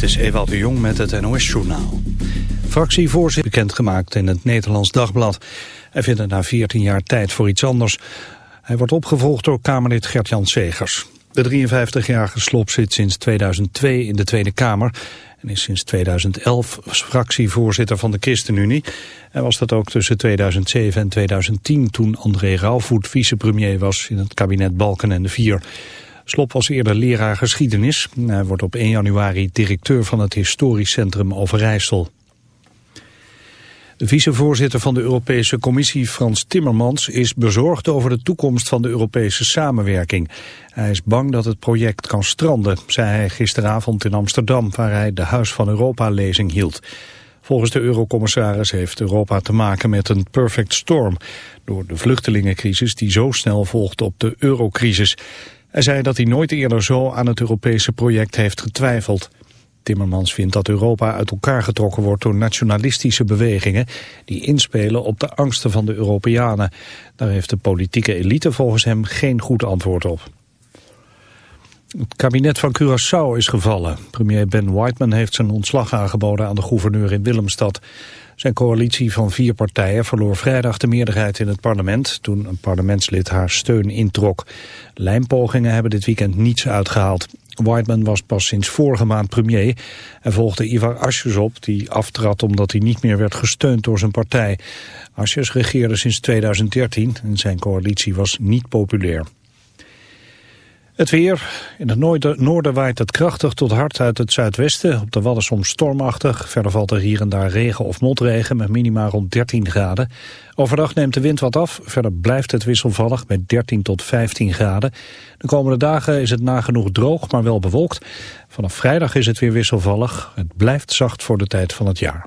Dit is Ewald de Jong met het NOS-journaal. Fractievoorzitter bekendgemaakt in het Nederlands Dagblad. Hij vindt het na 14 jaar tijd voor iets anders. Hij wordt opgevolgd door Kamerlid Gert-Jan Segers. De 53-jarige Slop zit sinds 2002 in de Tweede Kamer... en is sinds 2011 fractievoorzitter van de ChristenUnie. Hij was dat ook tussen 2007 en 2010... toen André Rauwvoet vicepremier was in het kabinet Balken en de Vier... Slop was eerder leraar geschiedenis. Hij wordt op 1 januari directeur van het historisch centrum Overijssel. De vicevoorzitter van de Europese Commissie, Frans Timmermans, is bezorgd over de toekomst van de Europese samenwerking. Hij is bang dat het project kan stranden, zei hij gisteravond in Amsterdam, waar hij de Huis van Europa-lezing hield. Volgens de eurocommissaris heeft Europa te maken met een perfect storm, door de vluchtelingencrisis die zo snel volgt op de eurocrisis. Hij zei dat hij nooit eerder zo aan het Europese project heeft getwijfeld. Timmermans vindt dat Europa uit elkaar getrokken wordt door nationalistische bewegingen die inspelen op de angsten van de Europeanen. Daar heeft de politieke elite volgens hem geen goed antwoord op. Het kabinet van Curaçao is gevallen. Premier Ben Whiteman heeft zijn ontslag aangeboden aan de gouverneur in Willemstad. Zijn coalitie van vier partijen verloor vrijdag de meerderheid in het parlement... toen een parlementslid haar steun introk. Lijmpogingen hebben dit weekend niets uitgehaald. Whiteman was pas sinds vorige maand premier en volgde Ivar Asjes op... die aftrad omdat hij niet meer werd gesteund door zijn partij. Asjes regeerde sinds 2013 en zijn coalitie was niet populair. Het weer. In het noorden, waait het krachtig tot hard uit het zuidwesten. Op de Wadden soms stormachtig. Verder valt er hier en daar regen of motregen met minima rond 13 graden. Overdag neemt de wind wat af. Verder blijft het wisselvallig met 13 tot 15 graden. De komende dagen is het nagenoeg droog, maar wel bewolkt. Vanaf vrijdag is het weer wisselvallig. Het blijft zacht voor de tijd van het jaar.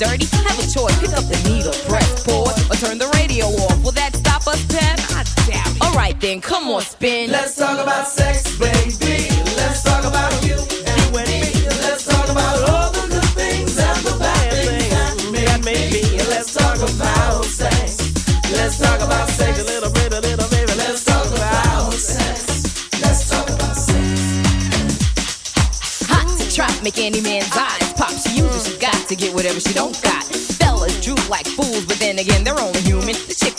Dirty have a choice. Pick up the needle, press pause, or turn the radio off. Will that stop us, Pep? I doubt it. Alright then, come on, spin.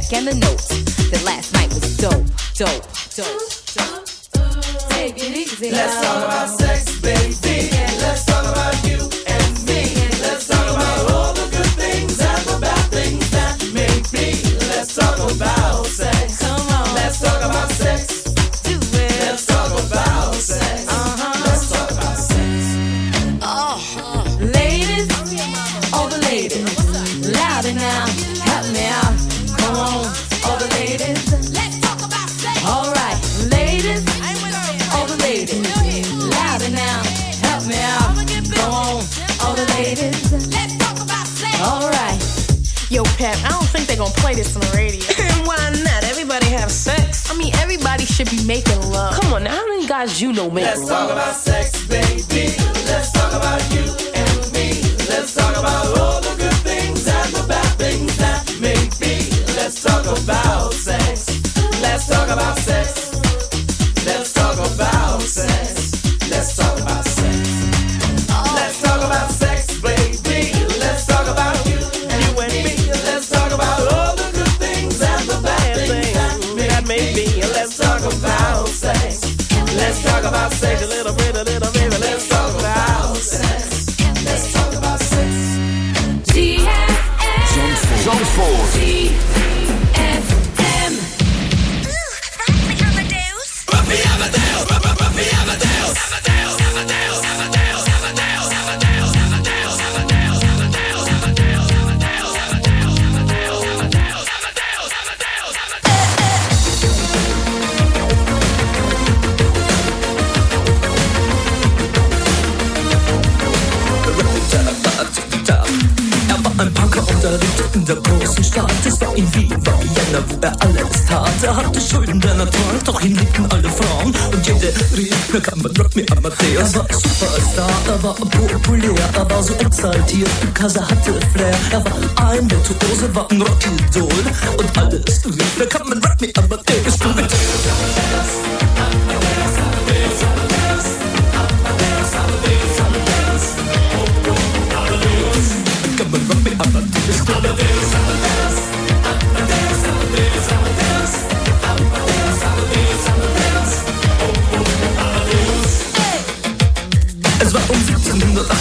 check and the note. That last night was dope, dope, dope. You know make love? drop me up my face. Er war Superstar, er war populär, er war so exaltiert, because er hatte Flair. Er war ein Virtuose, war ein Rockidol und alles lief. Da kann man drop me up my face. Du bist Come and rock me up my face.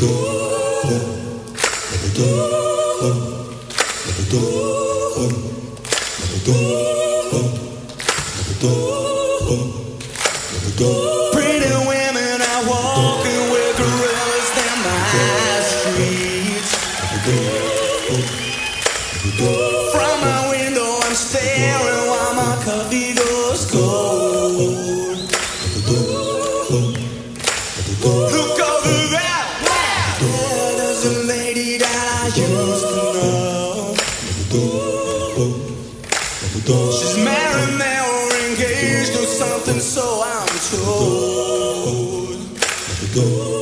door. something, so I'm told.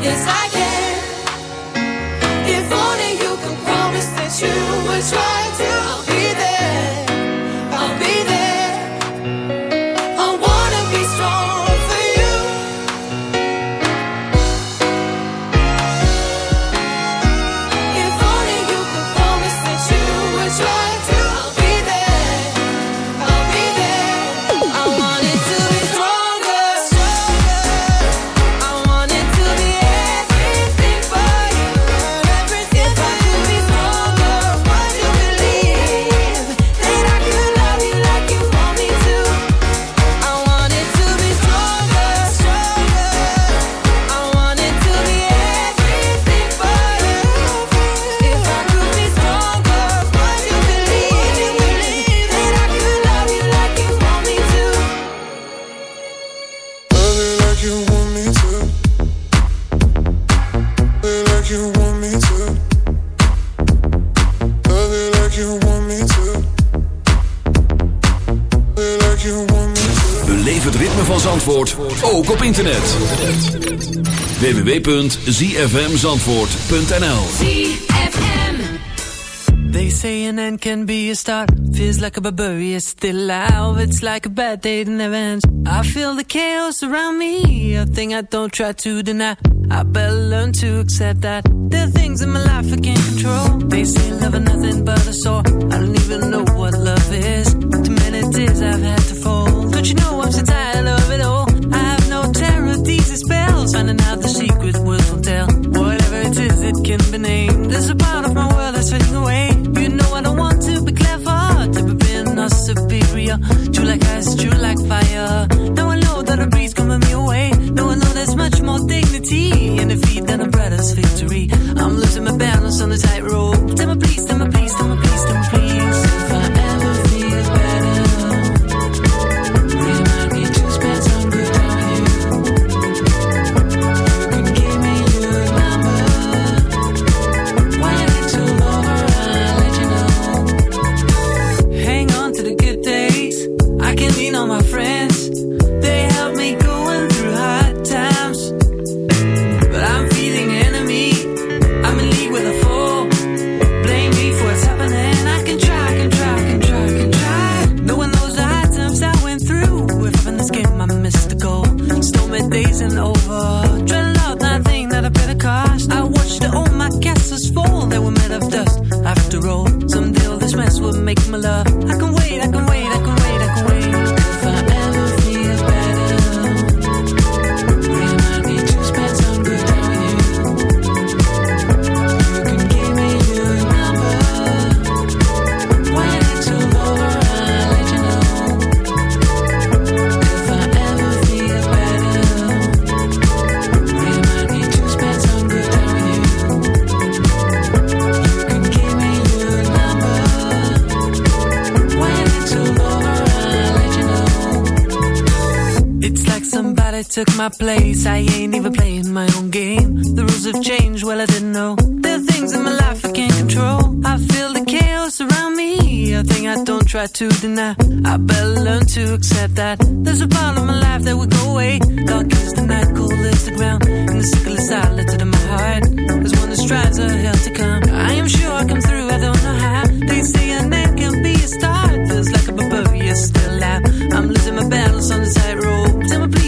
Yes, I can. If only you could promise that you would try to. internet. www.zfmzandvoort.nl They say an end can be a start. Feels like a barber, it's still alive. It's like a bad day that never ends. I feel the chaos around me. A thing I don't try to deny. I better learn to accept that There are things in my life I can't control They say love is nothing but a sore I don't even know what love is Too many tears I've had to fold Don't you know I'm so tired lives the ground and the sickle is lifted in my heart. There's one that strives a hill to come. I am sure I come through, I don't know how. They say a man can be a star. It feels like a baboo. You're still out. I'm losing my balance on the tightrope. Tell me please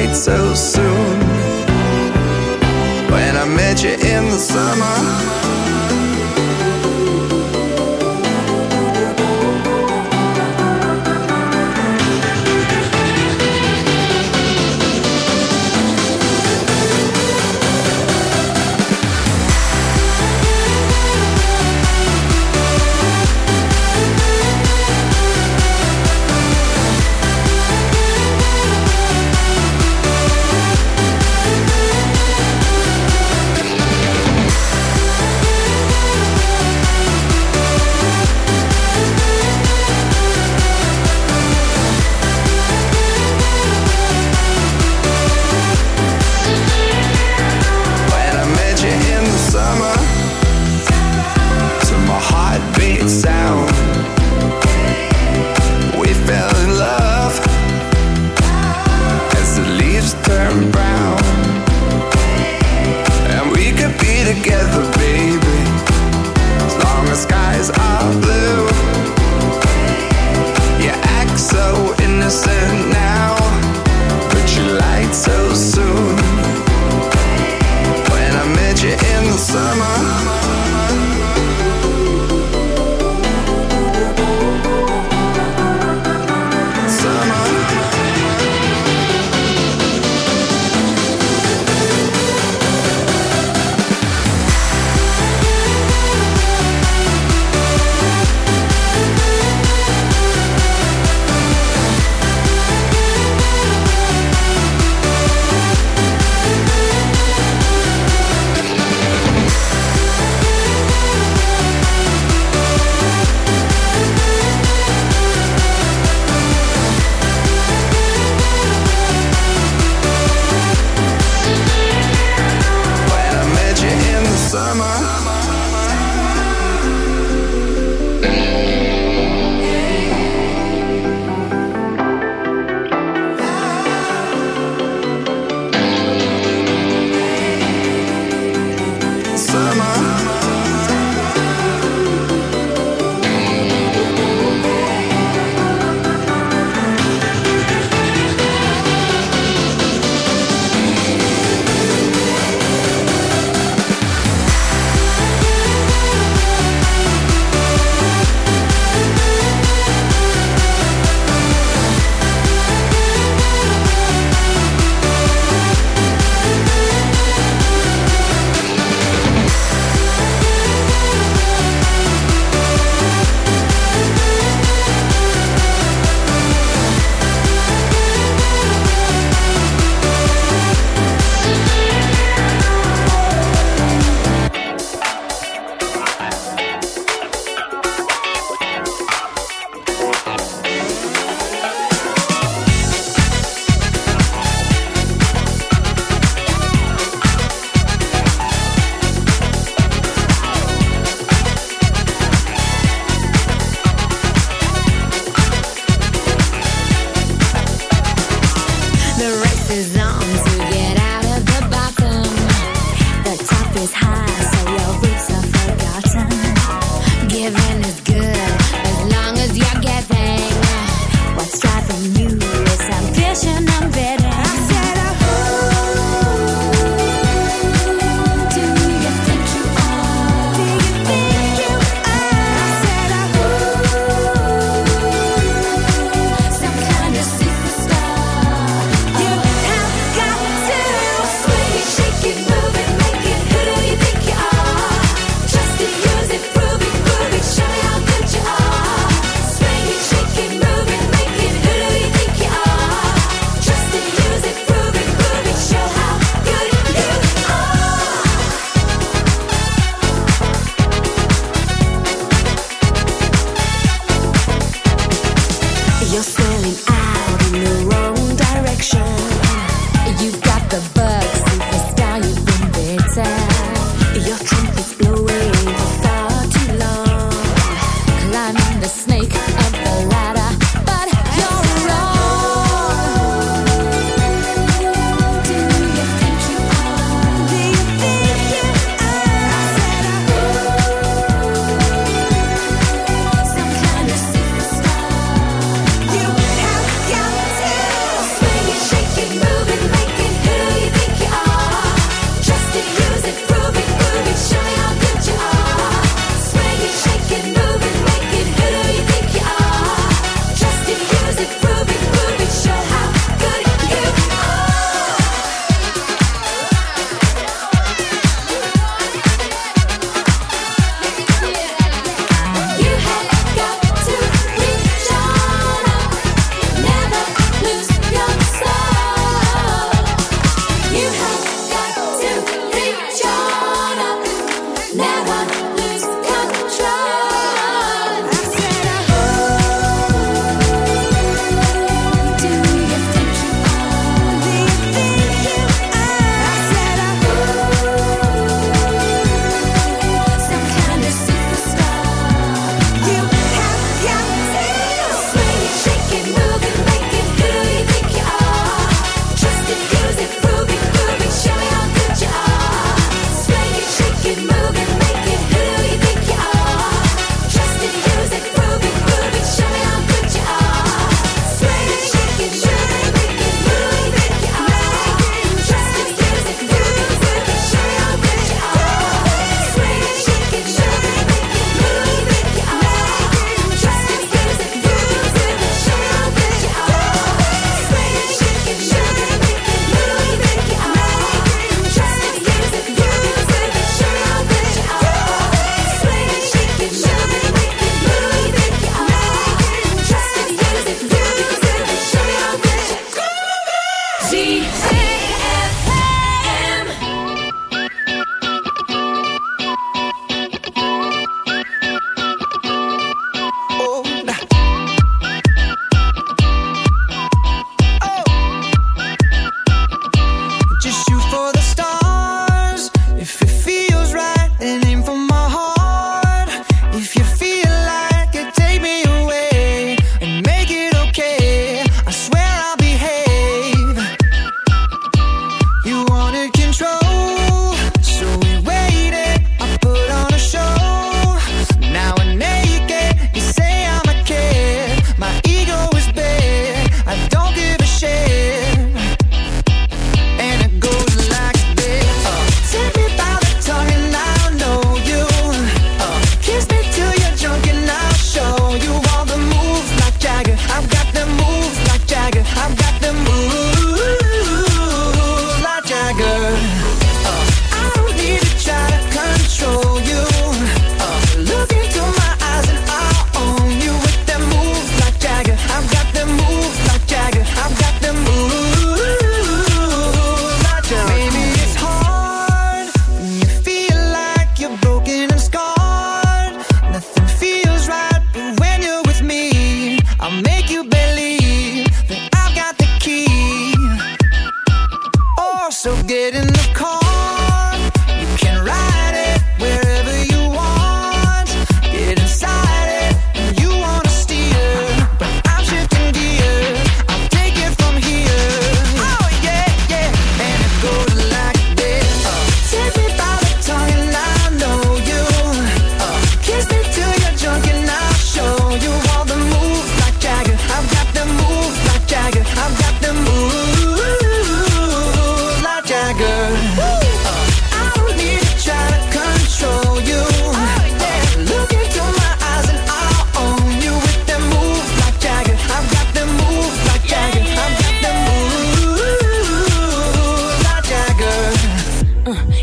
lied so soon. When I met you in the summer.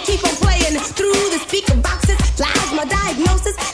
keep on playing through the speaker boxes. Lies my diagnosis.